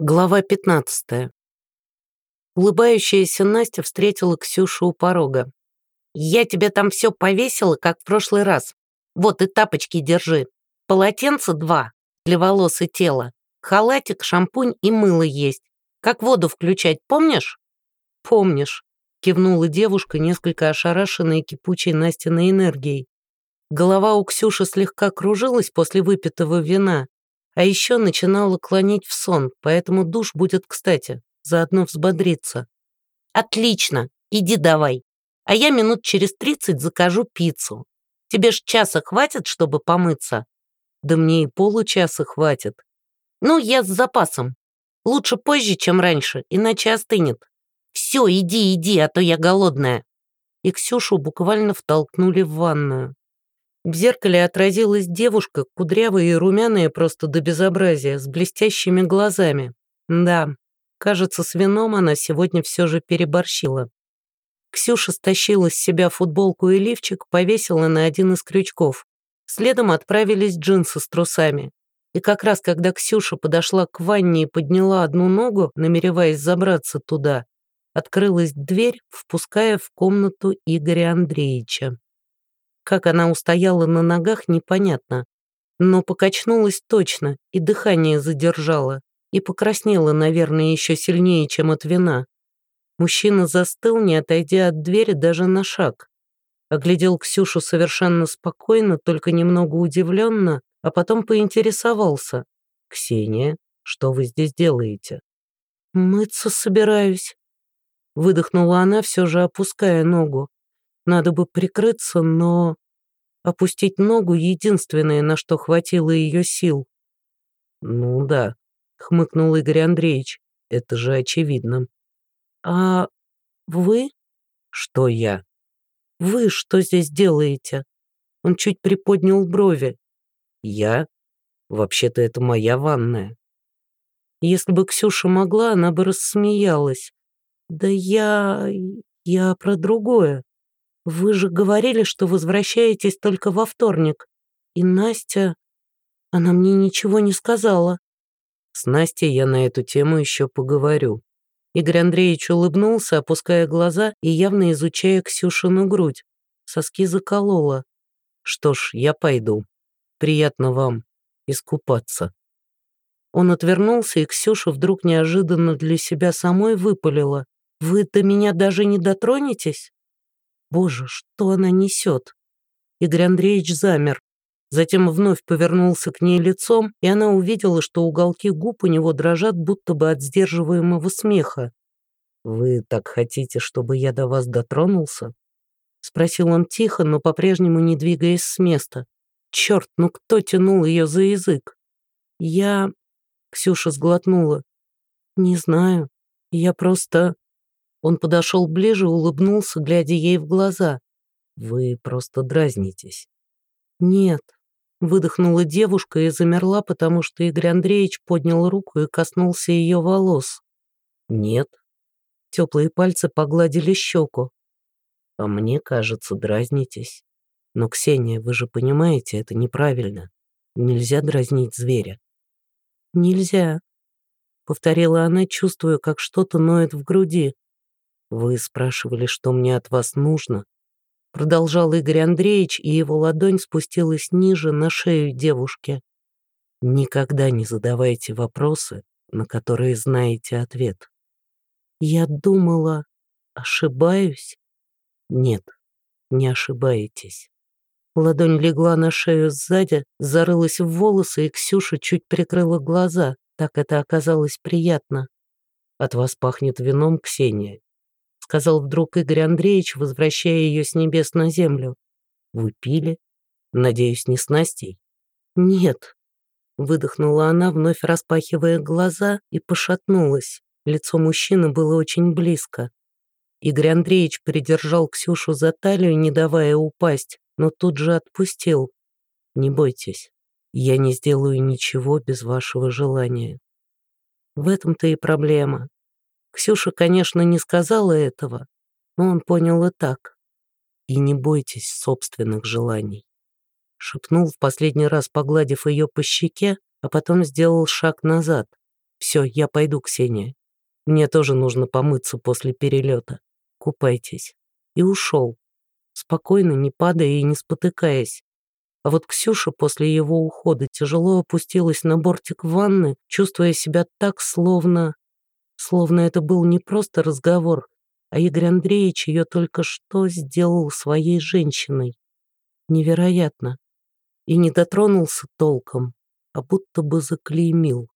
Глава 15. Улыбающаяся Настя встретила Ксюшу у порога. «Я тебе там все повесила, как в прошлый раз. Вот и тапочки держи. Полотенце два для волос и тела. Халатик, шампунь и мыло есть. Как воду включать, помнишь?» «Помнишь», — кивнула девушка, несколько ошарашенная кипучей Настиной энергией. Голова у Ксюши слегка кружилась после выпитого вина, а еще начинала клонить в сон, поэтому душ будет кстати, заодно взбодриться. «Отлично, иди давай. А я минут через тридцать закажу пиццу. Тебе ж часа хватит, чтобы помыться?» «Да мне и получаса хватит». «Ну, я с запасом. Лучше позже, чем раньше, иначе остынет. Все, иди, иди, а то я голодная». И Ксюшу буквально втолкнули в ванную. В зеркале отразилась девушка, кудрявая и румяная просто до безобразия, с блестящими глазами. Да, кажется, с вином она сегодня все же переборщила. Ксюша стащила с себя футболку и лифчик, повесила на один из крючков. Следом отправились джинсы с трусами. И как раз когда Ксюша подошла к ванне и подняла одну ногу, намереваясь забраться туда, открылась дверь, впуская в комнату Игоря Андреевича. Как она устояла на ногах, непонятно. Но покачнулась точно, и дыхание задержала, и покраснела, наверное, еще сильнее, чем от вина. Мужчина застыл, не отойдя от двери даже на шаг. Оглядел Ксюшу совершенно спокойно, только немного удивленно, а потом поинтересовался. «Ксения, что вы здесь делаете?» «Мыться собираюсь», — выдохнула она, все же опуская ногу. Надо бы прикрыться, но... Опустить ногу — единственное, на что хватило ее сил. «Ну да», — хмыкнул Игорь Андреевич, — «это же очевидно». «А вы?» «Что я?» «Вы что здесь делаете?» Он чуть приподнял брови. «Я? Вообще-то это моя ванная». Если бы Ксюша могла, она бы рассмеялась. «Да я... я про другое. Вы же говорили, что возвращаетесь только во вторник. И Настя... Она мне ничего не сказала. С Настей я на эту тему еще поговорю. Игорь Андреевич улыбнулся, опуская глаза и явно изучая Ксюшину грудь. Соски заколола. Что ж, я пойду. Приятно вам искупаться. Он отвернулся, и Ксюша вдруг неожиданно для себя самой выпалила. «Вы до меня даже не дотронетесь?» Боже, что она несет? Игорь Андреевич замер. Затем вновь повернулся к ней лицом, и она увидела, что уголки губ у него дрожат, будто бы от сдерживаемого смеха. «Вы так хотите, чтобы я до вас дотронулся?» Спросил он тихо, но по-прежнему не двигаясь с места. «Черт, ну кто тянул ее за язык?» «Я...» — Ксюша сглотнула. «Не знаю. Я просто...» Он подошел ближе, улыбнулся, глядя ей в глаза. «Вы просто дразнитесь». «Нет», — выдохнула девушка и замерла, потому что Игорь Андреевич поднял руку и коснулся ее волос. «Нет». Теплые пальцы погладили щеку. «А мне кажется, дразнитесь. Но, Ксения, вы же понимаете, это неправильно. Нельзя дразнить зверя». «Нельзя», — повторила она, чувствуя, как что-то ноет в груди. «Вы спрашивали, что мне от вас нужно?» Продолжал Игорь Андреевич, и его ладонь спустилась ниже на шею девушки. «Никогда не задавайте вопросы, на которые знаете ответ». «Я думала, ошибаюсь?» «Нет, не ошибаетесь». Ладонь легла на шею сзади, зарылась в волосы, и Ксюша чуть прикрыла глаза. Так это оказалось приятно. «От вас пахнет вином, Ксения сказал вдруг Игорь Андреевич, возвращая ее с небес на землю. «Вы пили? Надеюсь, не с Настей?» «Нет», — выдохнула она, вновь распахивая глаза, и пошатнулась. Лицо мужчины было очень близко. Игорь Андреевич придержал Ксюшу за талию, не давая упасть, но тут же отпустил. «Не бойтесь, я не сделаю ничего без вашего желания». В этом-то и проблема. Ксюша, конечно, не сказала этого, но он понял и так. «И не бойтесь собственных желаний», — шепнул в последний раз, погладив ее по щеке, а потом сделал шаг назад. Все, я пойду, Ксения. Мне тоже нужно помыться после перелета. Купайтесь. И ушел. Спокойно, не падая и не спотыкаясь. А вот Ксюша после его ухода тяжело опустилась на бортик ванны, чувствуя себя так, словно... Словно это был не просто разговор, а Игорь Андреевич ее только что сделал своей женщиной. Невероятно. И не дотронулся толком, а будто бы заклеймил.